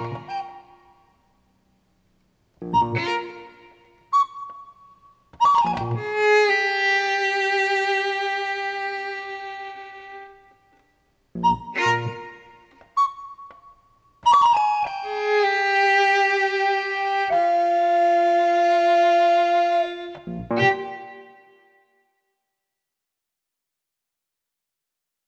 Bye.